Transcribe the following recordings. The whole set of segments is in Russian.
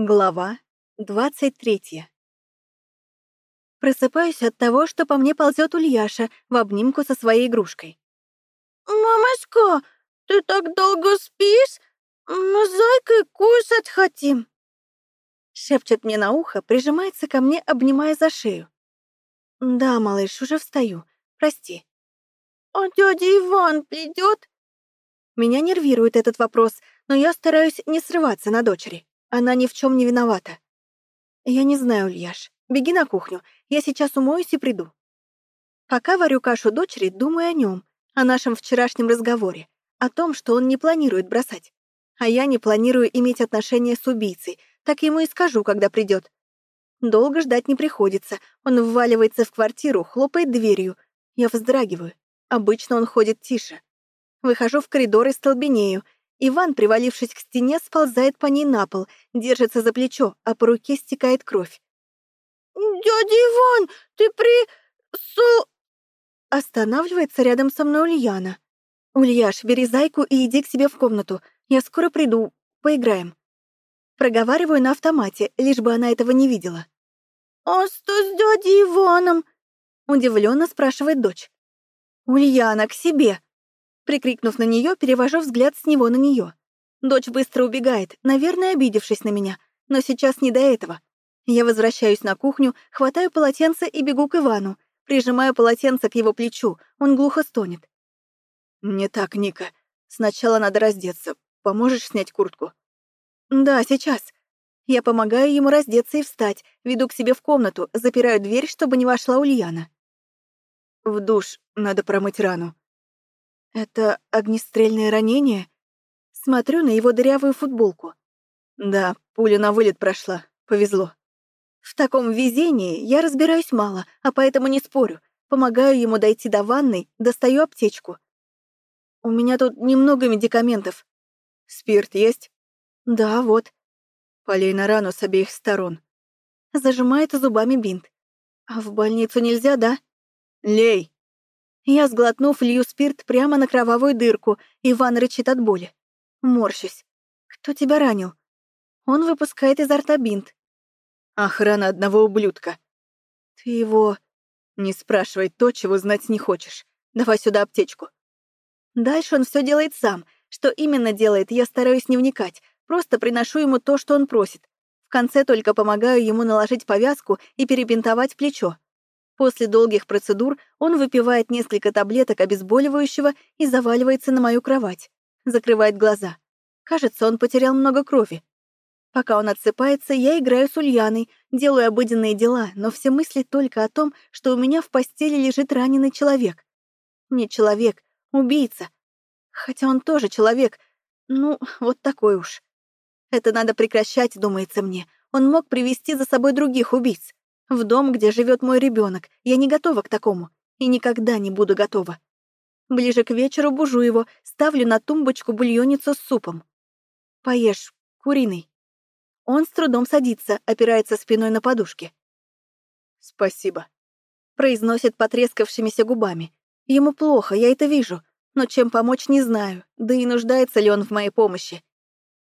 Глава 23 Просыпаюсь от того, что по мне ползет Ульяша в обнимку со своей игрушкой. «Мамочка, ты так долго спишь? Мы зайкой кушать хотим!» Шепчет мне на ухо, прижимается ко мне, обнимая за шею. «Да, малыш, уже встаю. Прости». «А дядя Иван придет?» Меня нервирует этот вопрос, но я стараюсь не срываться на дочери. Она ни в чем не виновата. Я не знаю, Ульяш. Беги на кухню. Я сейчас умоюсь и приду. Пока варю кашу дочери, думаю о нем, о нашем вчерашнем разговоре, о том, что он не планирует бросать. А я не планирую иметь отношения с убийцей, так ему и скажу, когда придет. Долго ждать не приходится. Он вваливается в квартиру, хлопает дверью. Я вздрагиваю. Обычно он ходит тише. Выхожу в коридор и столбенею — Иван, привалившись к стене, сползает по ней на пол, держится за плечо, а по руке стекает кровь. «Дядя Иван, ты при... Су...» Останавливается рядом со мной Ульяна. «Ульяш, бери зайку и иди к себе в комнату. Я скоро приду. Поиграем». Проговариваю на автомате, лишь бы она этого не видела. «А что с дядей Иваном?» Удивленно спрашивает дочь. «Ульяна, к себе!» Прикрикнув на нее, перевожу взгляд с него на нее. Дочь быстро убегает, наверное, обидевшись на меня, но сейчас не до этого. Я возвращаюсь на кухню, хватаю полотенце и бегу к Ивану, прижимаю полотенце к его плечу, он глухо стонет. «Не так, Ника. Сначала надо раздеться. Поможешь снять куртку?» «Да, сейчас». Я помогаю ему раздеться и встать, веду к себе в комнату, запираю дверь, чтобы не вошла Ульяна. «В душ. Надо промыть рану», это огнестрельное ранение? Смотрю на его дырявую футболку. Да, пуля на вылет прошла. Повезло. В таком везении я разбираюсь мало, а поэтому не спорю. Помогаю ему дойти до ванной, достаю аптечку. У меня тут немного медикаментов. Спирт есть? Да, вот. Полей на рану с обеих сторон. Зажимает зубами бинт. А в больницу нельзя, да? Лей. Я, сглотнув, лью спирт прямо на кровавую дырку. Иван рычит от боли. Морщусь. «Кто тебя ранил?» Он выпускает изо рта бинт. «Охрана одного ублюдка». «Ты его...» «Не спрашивай то, чего знать не хочешь. Давай сюда аптечку». Дальше он все делает сам. Что именно делает, я стараюсь не вникать. Просто приношу ему то, что он просит. В конце только помогаю ему наложить повязку и перебинтовать плечо. После долгих процедур он выпивает несколько таблеток обезболивающего и заваливается на мою кровать. Закрывает глаза. Кажется, он потерял много крови. Пока он отсыпается, я играю с Ульяной, делаю обыденные дела, но все мысли только о том, что у меня в постели лежит раненый человек. Не человек, убийца. Хотя он тоже человек. Ну, вот такой уж. Это надо прекращать, думается мне. Он мог привести за собой других убийц. В дом, где живет мой ребенок. Я не готова к такому. И никогда не буду готова. Ближе к вечеру бужу его, ставлю на тумбочку бульонницу с супом. Поешь, куриный. Он с трудом садится, опирается спиной на подушке. «Спасибо», — произносит потрескавшимися губами. Ему плохо, я это вижу, но чем помочь не знаю, да и нуждается ли он в моей помощи.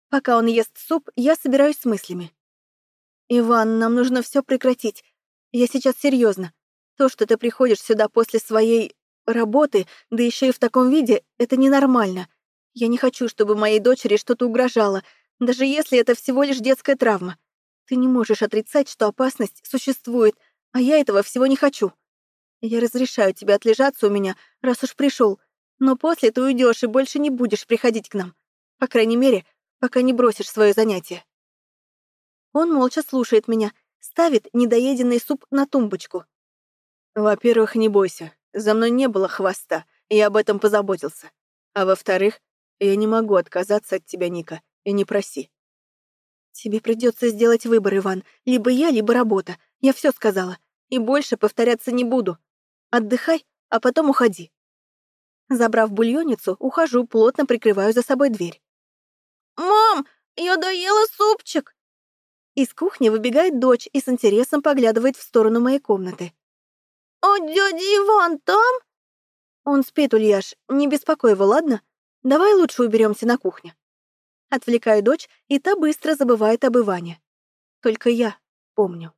Пока он ест суп, я собираюсь с мыслями. «Иван, нам нужно все прекратить. Я сейчас серьезно. То, что ты приходишь сюда после своей работы, да еще и в таком виде, это ненормально. Я не хочу, чтобы моей дочери что-то угрожало, даже если это всего лишь детская травма. Ты не можешь отрицать, что опасность существует, а я этого всего не хочу. Я разрешаю тебе отлежаться у меня, раз уж пришел, но после ты уйдешь и больше не будешь приходить к нам. По крайней мере, пока не бросишь свое занятие. Он молча слушает меня, ставит недоеденный суп на тумбочку. «Во-первых, не бойся, за мной не было хвоста, я об этом позаботился. А во-вторых, я не могу отказаться от тебя, Ника, и не проси». «Тебе придется сделать выбор, Иван. Либо я, либо работа. Я все сказала. И больше повторяться не буду. Отдыхай, а потом уходи». Забрав бульонницу, ухожу, плотно прикрываю за собой дверь. «Мам, я доела супчик!» Из кухни выбегает дочь и с интересом поглядывает в сторону моей комнаты. «А дядя Иван там?» «Он спит, Ульяш, не беспокой его, ладно? Давай лучше уберемся на кухне». Отвлекаю дочь, и та быстро забывает об Иване. Только я помню.